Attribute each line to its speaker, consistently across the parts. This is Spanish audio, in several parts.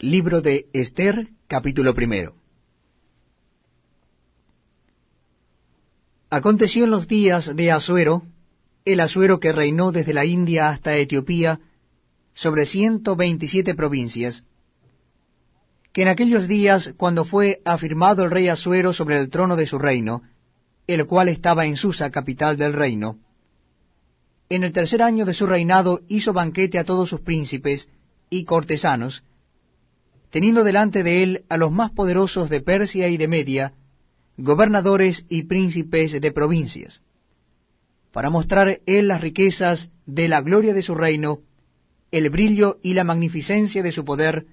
Speaker 1: Libro de Esther, capítulo primero. Aconteció en los días de Asuero, el Asuero que reinó desde la India hasta Etiopía, sobre ciento veintisiete provincias, que en aquellos días, cuando fue afirmado el rey Asuero sobre el trono de su reino, el cual estaba en Susa, capital del reino, en el tercer año de su reinado hizo banquete a todos sus príncipes y cortesanos, teniendo delante de él a los más poderosos de Persia y de Media, gobernadores y príncipes de provincias, para mostrar él las riquezas de la gloria de su reino, el brillo y la magnificencia de su poder,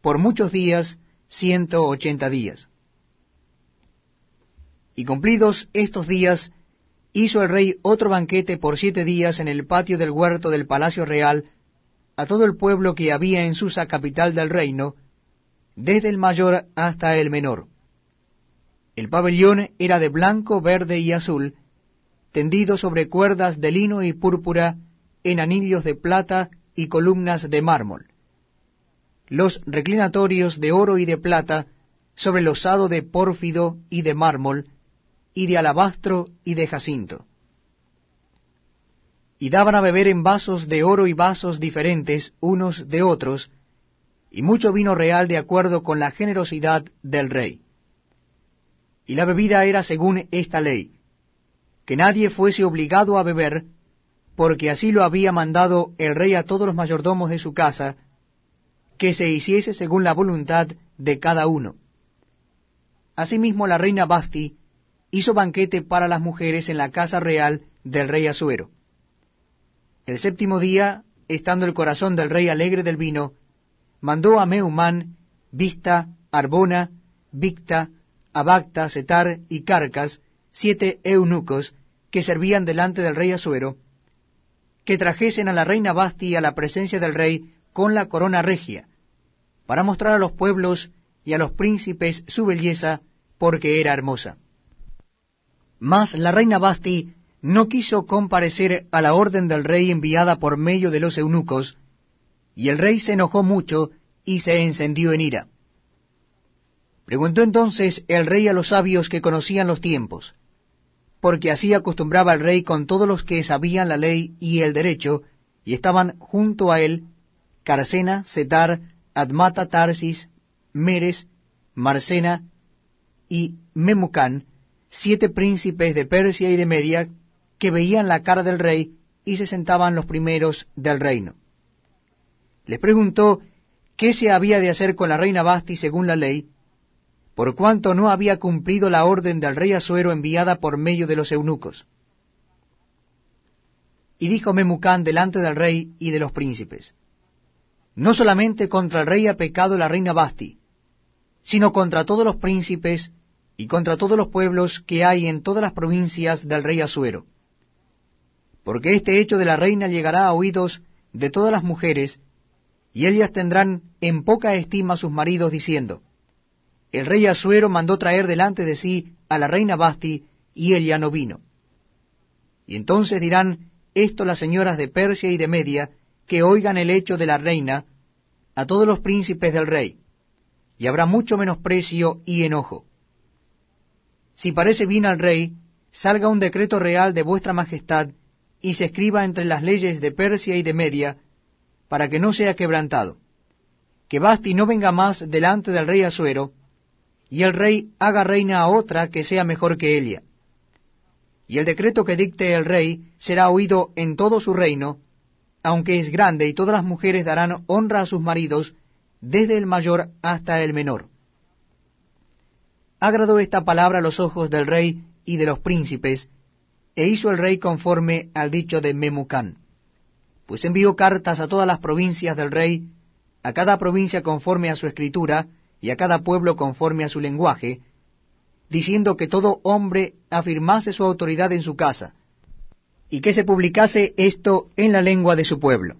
Speaker 1: por muchos días, ciento ochenta días. Y cumplidos estos días, hizo el rey otro banquete por siete días en el patio del huerto del palacio real, a todo el pueblo que había en Susa capital del reino, desde el mayor hasta el menor. El pabellón era de blanco, verde y azul, tendido sobre cuerdas de lino y púrpura, en anillos de plata y columnas de mármol. Los reclinatorios de oro y de plata, sobre losado de pórfido y de mármol, y de alabastro y de jacinto. Y daban a beber en vasos de oro y vasos diferentes unos de otros, y mucho vino real de acuerdo con la generosidad del rey. Y la bebida era según esta ley, que nadie fuese obligado a beber, porque así lo había mandado el rey a todos los mayordomos de su casa, que se hiciese según la voluntad de cada uno. Asimismo la reina Basti hizo banquete para las mujeres en la casa real del rey Asuero. El séptimo día, estando el corazón del rey alegre del vino, mandó a Meumán, Vista, Arbona, Victa, Abacta, Setar y Carcas, siete eunucos que servían delante del rey Asuero, que trajesen a la reina Basti a la presencia del rey con la corona regia, para mostrar a los pueblos y a los príncipes su belleza, porque era hermosa. Mas la reina Basti no quiso comparecer a la orden del rey enviada por medio de los eunucos, y el rey se enojó mucho y se encendió en ira. Preguntó entonces el rey a los sabios que conocían los tiempos, porque así acostumbraba el rey con todos los que sabían la ley y el derecho, y estaban junto a él Carcena, Setar, Admata, Tarsis, Meres, Marcena y Memucán, siete príncipes de Persia y de Media que veían la cara del rey y se sentaban los primeros del reino. Les preguntó qué se había de hacer con la reina Basti según la ley, por cuanto no había cumplido la orden del rey Asuero enviada por medio de los eunucos. Y dijo Memucán delante del rey y de los príncipes, No solamente contra el rey ha pecado la reina Basti, sino contra todos los príncipes y contra todos los pueblos que hay en todas las provincias del rey Asuero. Porque este hecho de la reina llegará a oídos de todas las mujeres, y ellas tendrán en poca estima a sus maridos, diciendo, El rey Asuero mandó traer delante de sí a la reina Basti, y ella no vino. Y entonces dirán esto las señoras de Persia y de Media, que oigan el hecho de la reina, a todos los príncipes del rey, y habrá mucho menosprecio y enojo si parece bien al rey, salga un decreto real de vuestra majestad, y se escriba entre las leyes de Persia y de Media, para que no sea quebrantado, que Basti no venga más delante del rey Asuero, y el rey haga reina a otra que sea mejor que ella. Y el decreto que dicte el rey será oído en todo su reino, aunque es grande, y todas las mujeres darán honra a sus maridos, desde el mayor hasta el menor. Agradó esta palabra a los ojos del rey y de los príncipes, e hizo el rey conforme al dicho de Memucán. Pues envió cartas a todas las provincias del rey, a cada provincia conforme a su escritura, y a cada pueblo conforme a su lenguaje, diciendo que todo hombre afirmase su autoridad en su casa, y que se publicase esto en la lengua de su pueblo.